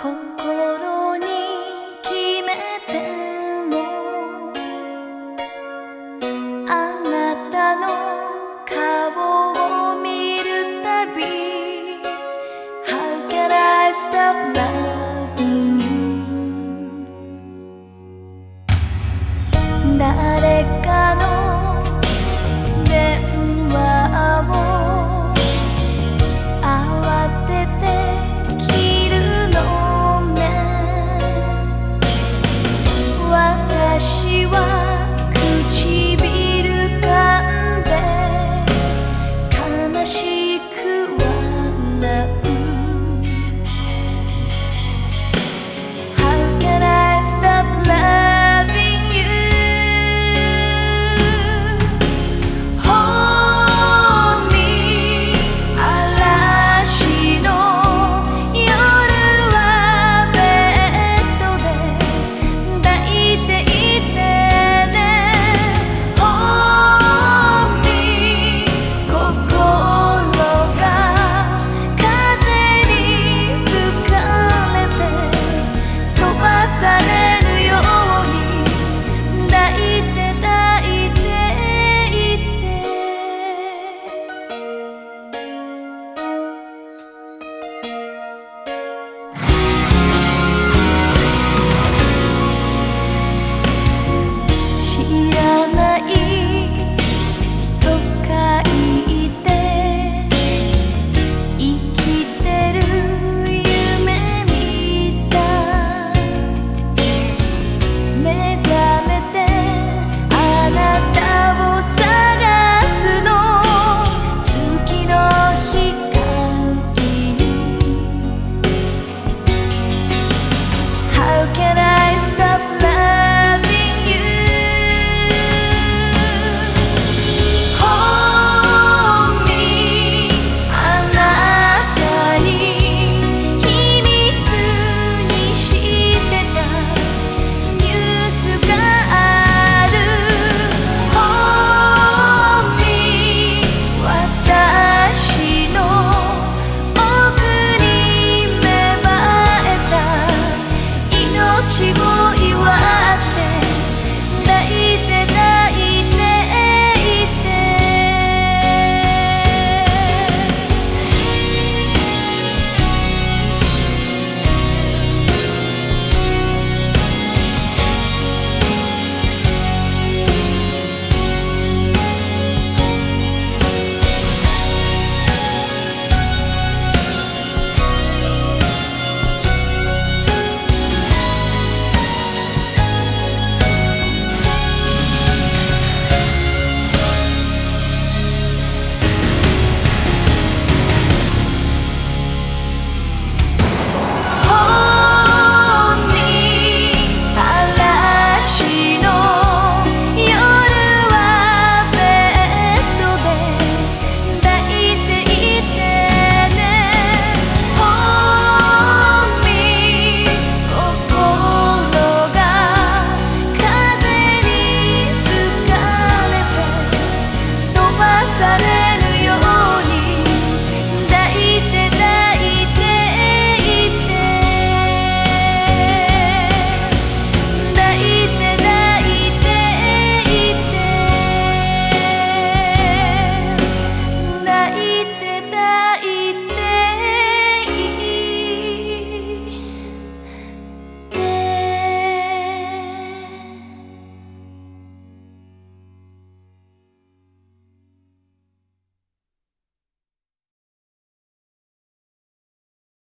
空。希望。i don't sudden